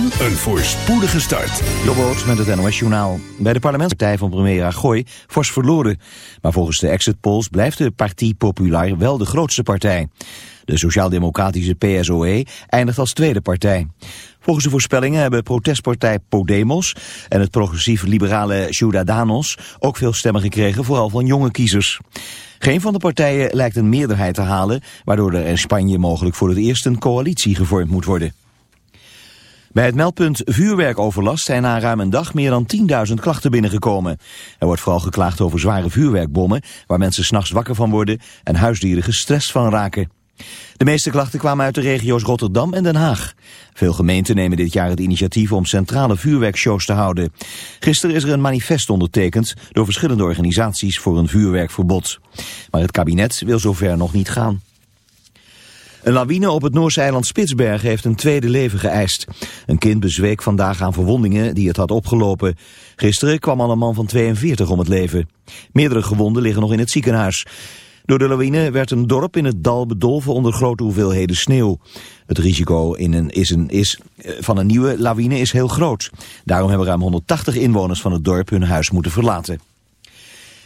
en een voorspoedige start. Jobboot met het NOS Journaal. Bij de parlementspartij van premier Rajoy fors verloren. Maar volgens de exit polls blijft de Parti Popular wel de grootste partij. De sociaal-democratische PSOE eindigt als tweede partij. Volgens de voorspellingen hebben protestpartij Podemos en het progressief-liberale Ciudadanos ook veel stemmen gekregen, vooral van jonge kiezers. Geen van de partijen lijkt een meerderheid te halen, waardoor er in Spanje mogelijk voor het eerst een coalitie gevormd moet worden. Bij het meldpunt vuurwerkoverlast zijn na ruim een dag meer dan 10.000 klachten binnengekomen. Er wordt vooral geklaagd over zware vuurwerkbommen, waar mensen s'nachts wakker van worden en huisdieren gestrest van raken. De meeste klachten kwamen uit de regio's Rotterdam en Den Haag. Veel gemeenten nemen dit jaar het initiatief om centrale vuurwerkshows te houden. Gisteren is er een manifest ondertekend door verschillende organisaties voor een vuurwerkverbod. Maar het kabinet wil zover nog niet gaan. Een lawine op het Noorse eiland Spitsbergen heeft een tweede leven geëist. Een kind bezweek vandaag aan verwondingen die het had opgelopen. Gisteren kwam al een man van 42 om het leven. Meerdere gewonden liggen nog in het ziekenhuis. Door de lawine werd een dorp in het dal bedolven onder grote hoeveelheden sneeuw. Het risico in een, is is, eh, van een nieuwe lawine is heel groot. Daarom hebben ruim 180 inwoners van het dorp hun huis moeten verlaten.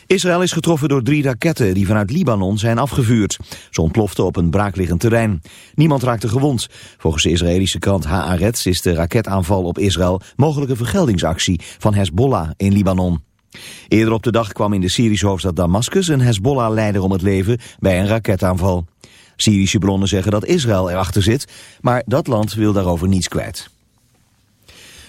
Israël is getroffen door drie raketten die vanuit Libanon zijn afgevuurd. Ze ontploften op een braakliggend terrein. Niemand raakte gewond. Volgens de Israëlische krant Haaretz is de raketaanval op Israël mogelijke vergeldingsactie van Hezbollah in Libanon. Eerder op de dag kwam in de Syrische hoofdstad Damascus een Hezbollah-leider om het leven bij een raketaanval. Syrische bronnen zeggen dat Israël erachter zit, maar dat land wil daarover niets kwijt.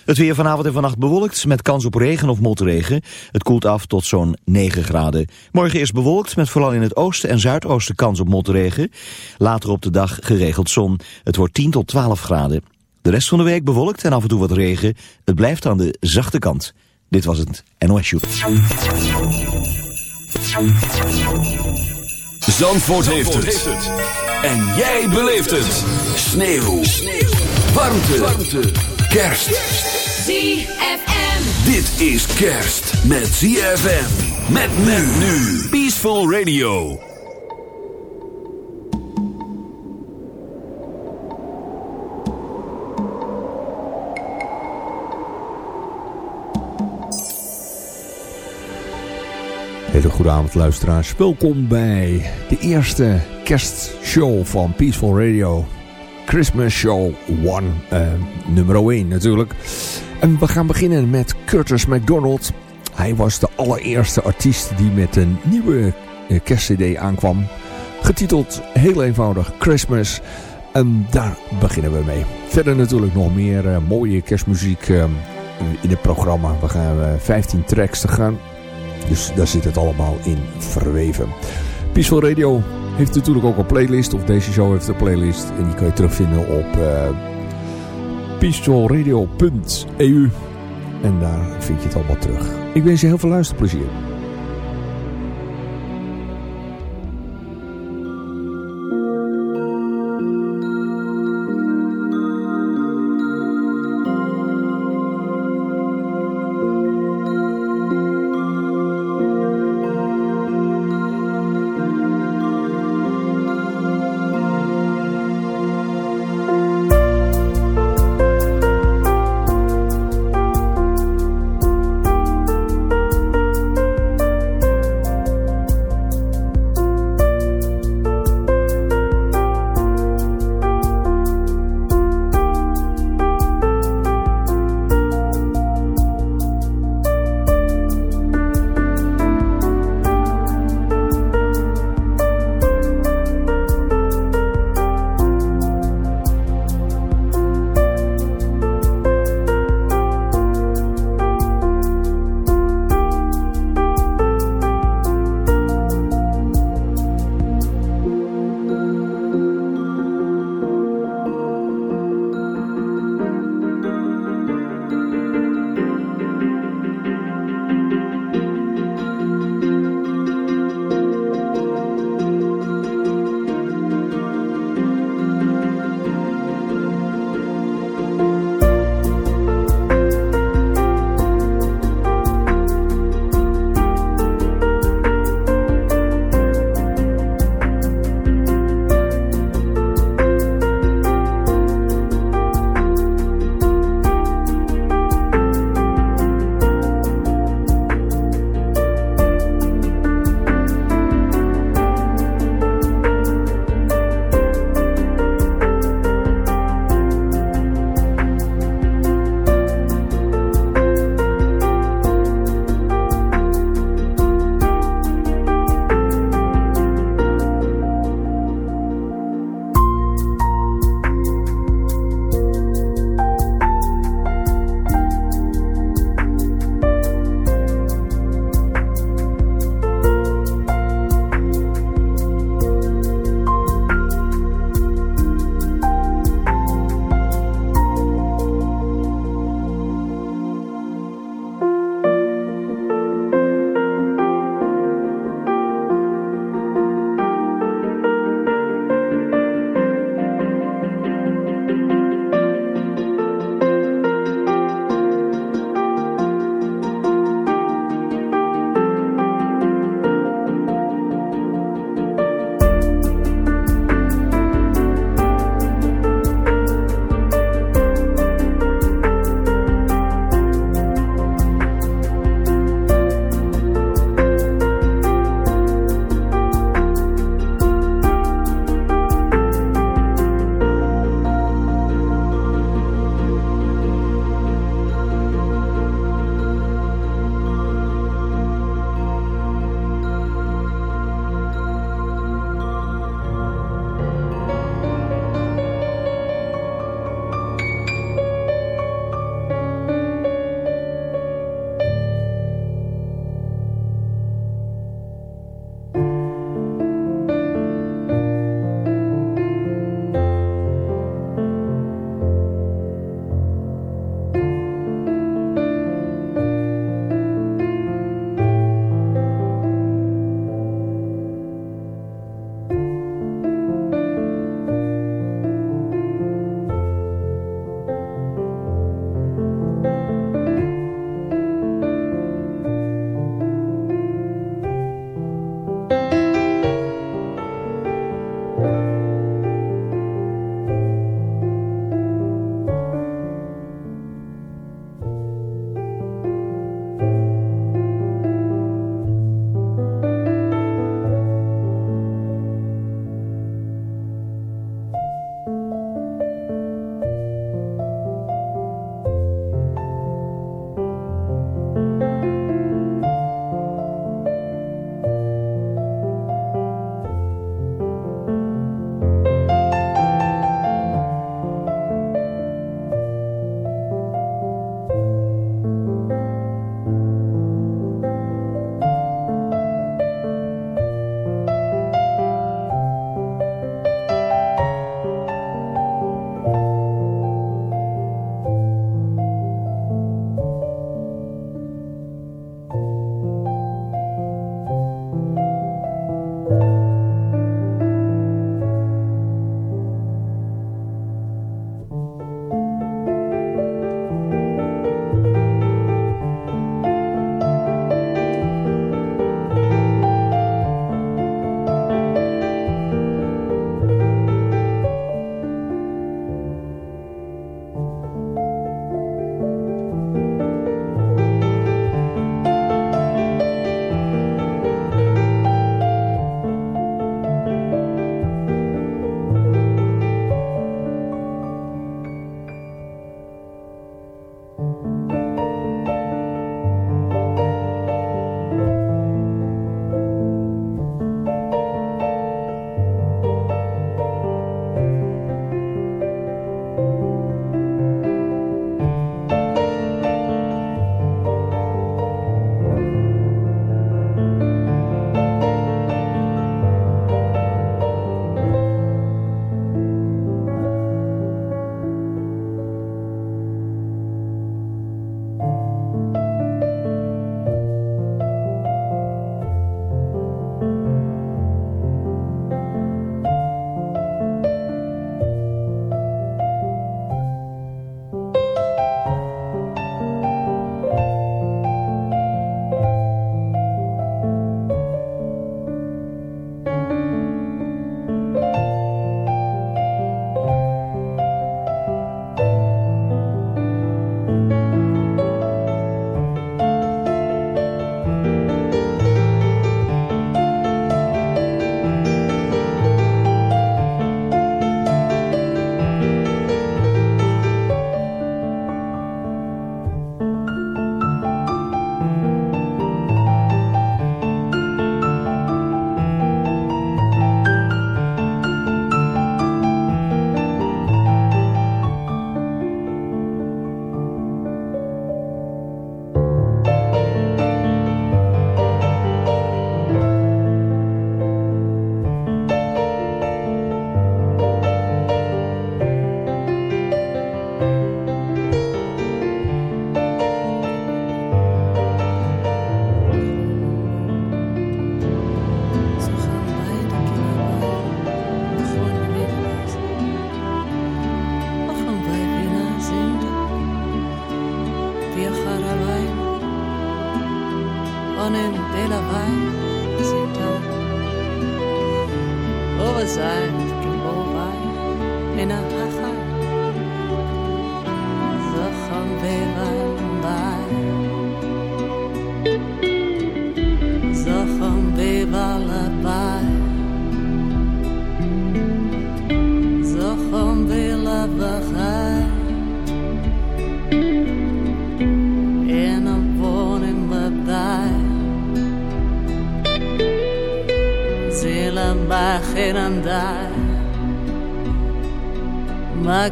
Het weer vanavond en vannacht bewolkt met kans op regen of motregen. Het koelt af tot zo'n 9 graden. Morgen is bewolkt met vooral in het oosten en zuidoosten kans op motregen. Later op de dag geregeld zon. Het wordt 10 tot 12 graden. De rest van de week bewolkt en af en toe wat regen. Het blijft aan de zachte kant. Dit was het NOS Shoot. Zandvoort, heeft, het. En jij beleeft het. Sneeuw. Sneeuw. Warmte. Warmte. Kerst. ZFM. Dit is kerst met ZFM. Met men nu. Peaceful Radio. Hele goede avond luisteraars. Welkom bij de eerste kerstshow van Peaceful Radio. Christmas Show 1, uh, nummer 1 natuurlijk. We gaan beginnen met Curtis McDonald. Hij was de allereerste artiest die met een nieuwe uh, kerstcd aankwam. Getiteld heel eenvoudig Christmas. En daar beginnen we mee. Verder natuurlijk nog meer uh, mooie kerstmuziek uh, in het programma. We gaan 15 tracks te gaan. Dus daar zit het allemaal in verweven. Peaceful Radio heeft natuurlijk ook een playlist. Of deze show heeft een playlist. En die kan je terugvinden op peacefulradio.eu. En daar vind je het allemaal terug. Ik wens je heel veel luisterplezier.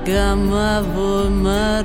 Chamela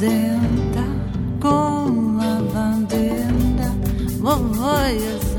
fazenda com lavandenda, vovó e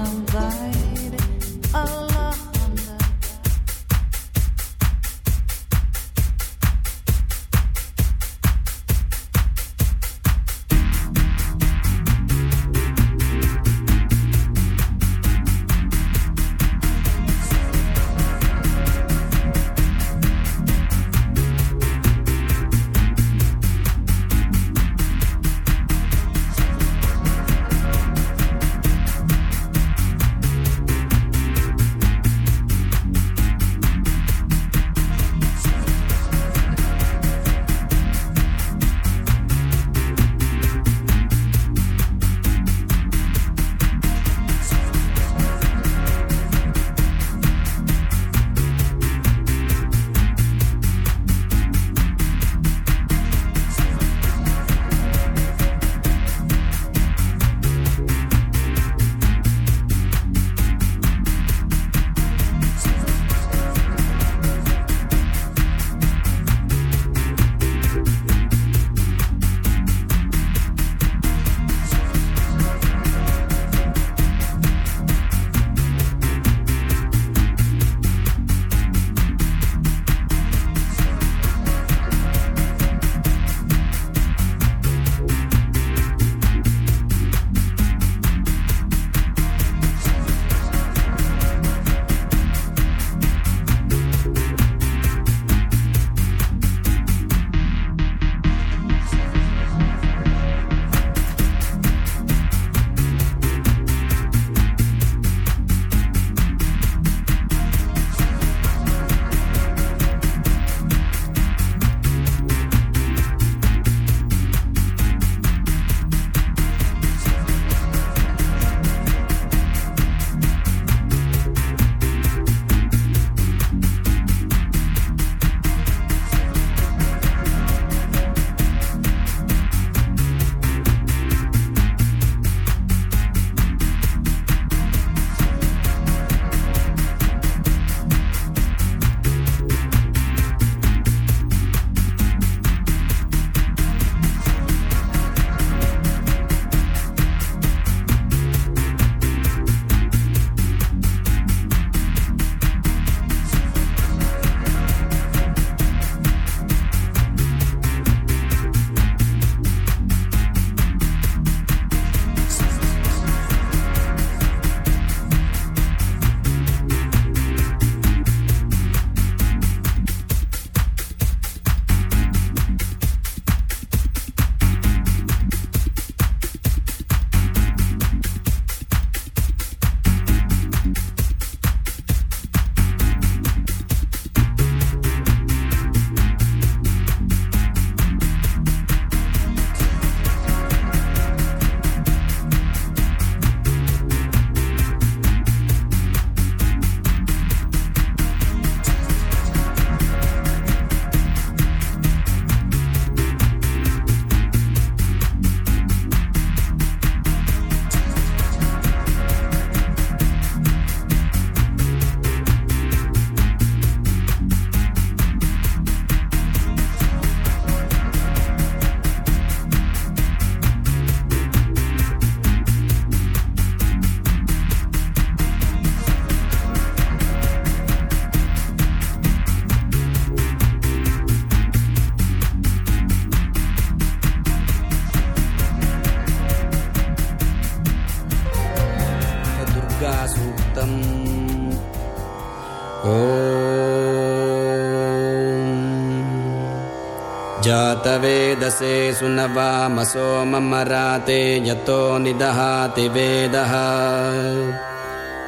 जातवेदसे सुनवामसो ममराते यतो निदहाति वेदः।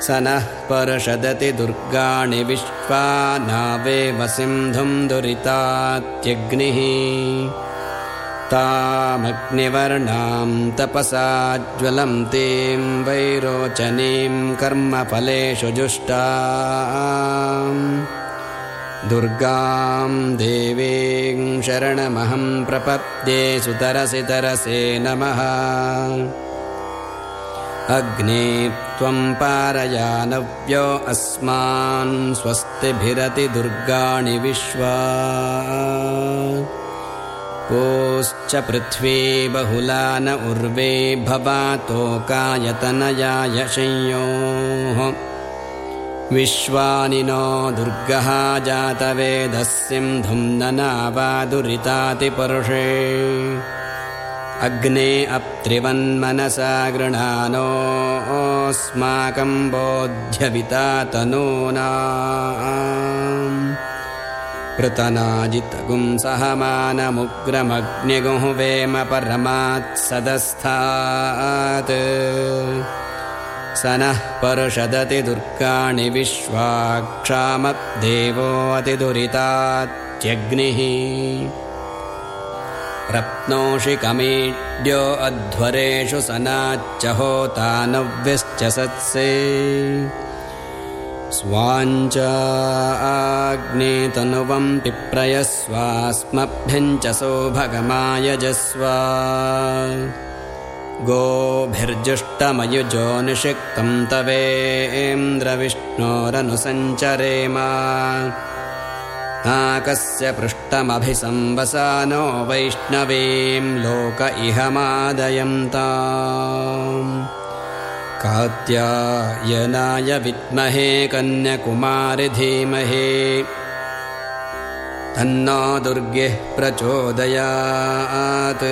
स नः पर्षदति दुर्गाणि विश्वा नावेव सिन्धुं दुरितात्यग्निः। तामग्निवर्णां तपसा ज्वलन्तीं वैरोचनीं कर्मफलेषु जुष्टाम् दुर्गां देवीं शरणमहं प्रपद्ये सुतरसि तरसे नमः। अग्ने त्वं पारयानव्यो अस्मान् स्वस्तिभिरति दुर्गाणि विश्वा। कोश्च पृथ्वी बहुला न उर्वे भवातोकायतनयाय संयोः विश्वानिनो दुर्गः जातवेधस्यं अग्ने अप्त्रिवन्मनसा गृह्णानोऽस्माकम् बोध्यविता तनूना पृतनाजितगुंसहमानमुग्रमग्न्यगुह्वेम परमात्सदस्थात् स नः पर्षदति दुर्गाणि विश्वाक्षामद्देवोऽतिदुरितात्यग्निः रप्नोषि कमीड्यो अध्वरेषु सनाच्च होतानव्यश्च सत्से स्वाञ्चाग्ने तनुवं पिप्रयस्वास्मभ्यं च सौभगमायजस्वा गोभिर्जुष्टमयुजो निषिक्तं तवेन्द्रविष्णोरनुसञ्चरेम नाकस्य पृष्ठमभिसंवसानो वैष्णवीं लोक इह मादयन्ताम् कात्यायनाय विद्महे कन्यकुमारि धीमहि। तन्नो दुर्गिः प्रचोदयात्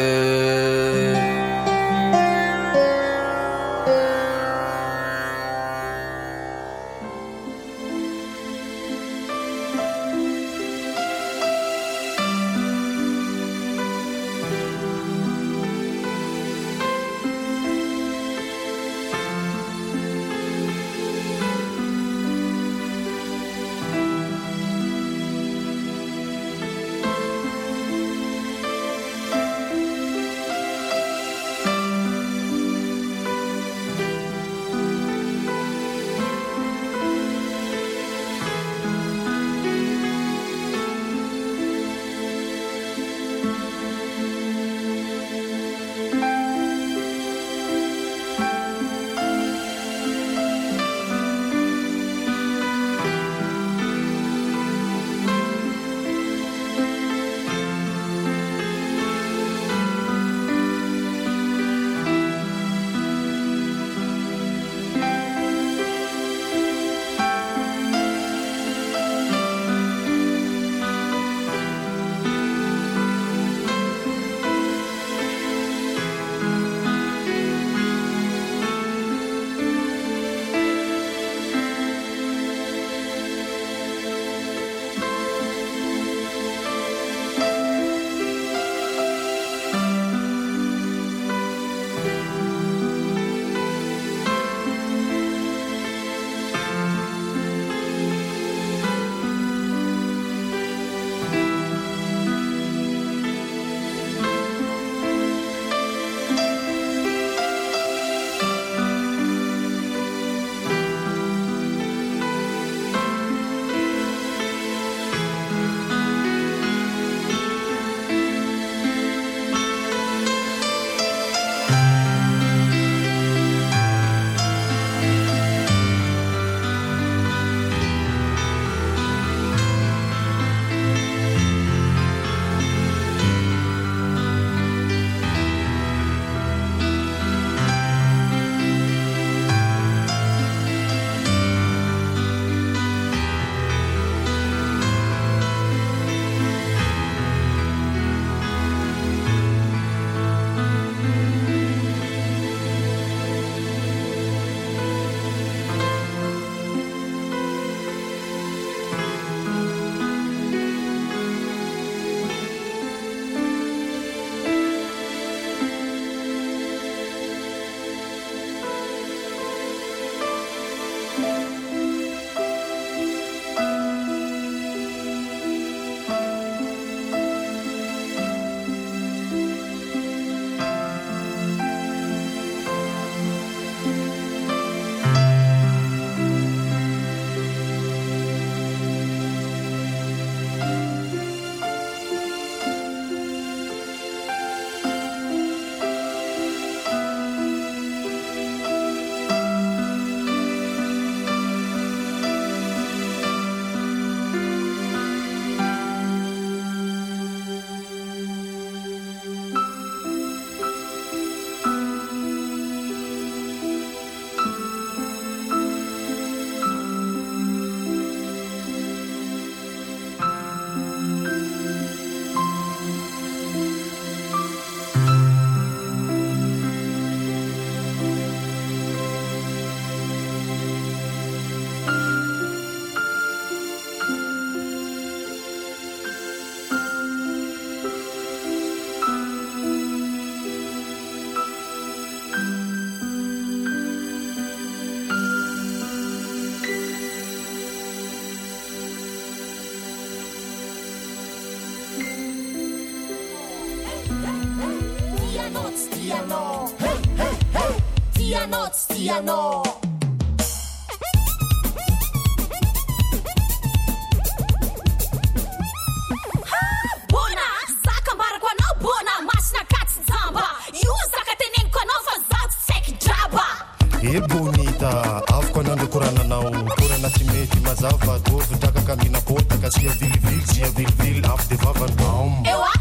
Eu vil, vil, the vil, vil auf die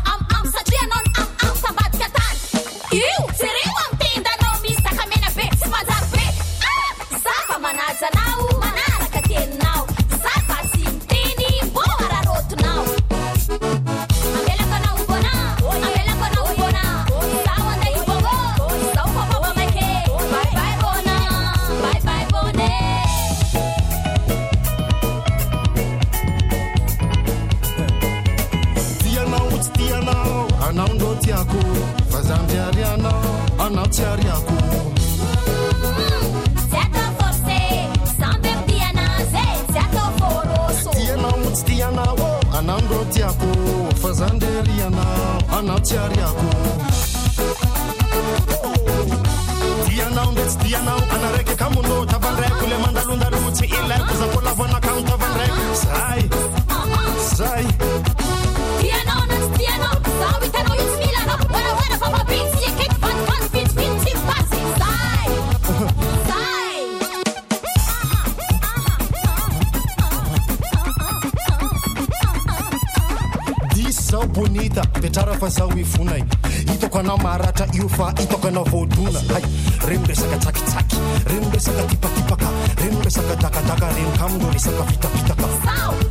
fana maratra io fa hitokana voadona hay reny resaka tsakitsaky reny resaka tipatipaka reny resaka dakadaka reny kamino resaka vitapitaka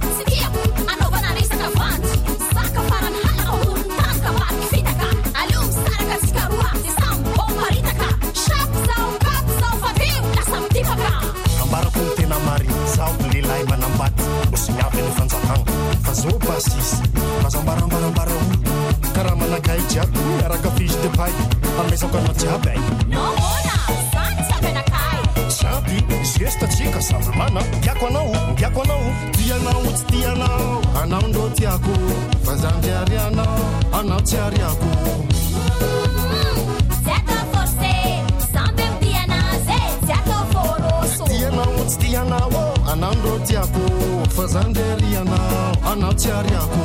jiaby asaby zestatsika samymana tiako anao tiako anao. Tianao tsy tianao. Anao ndrô tiako. Fa zanjyary anao anao tsy aryako tianao anao ndrô tiako. Fa zandery anao anao tsy aryako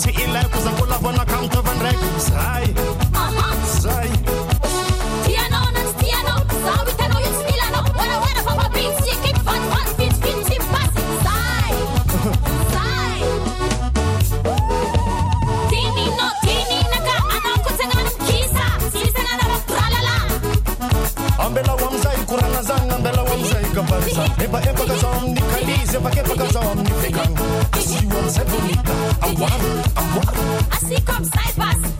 ci illal ku bona kam to van rek sai sai Tiano nan stiano sa vi Tini no tini kisa Ambela wamzai kurana ambela wamzai wamzai Assis comme ça, il passe.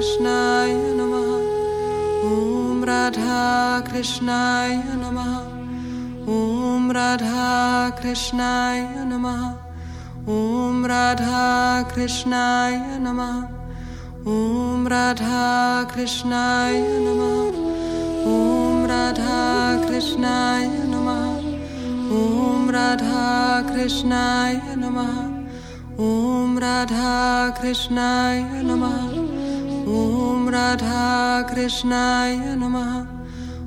Krishnaya Namaha. Om Radha Krishnaya Namaha. Om Radha Krishnaya Namaha. Om Radha Krishnaya Namaha. Om Radha Krishnaya Namaha. Om Radha Krishnaya Namaha. Om Radha Krishnaya Namaha. Om Radha Krishnaya Namaha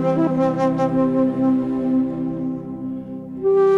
Thank you.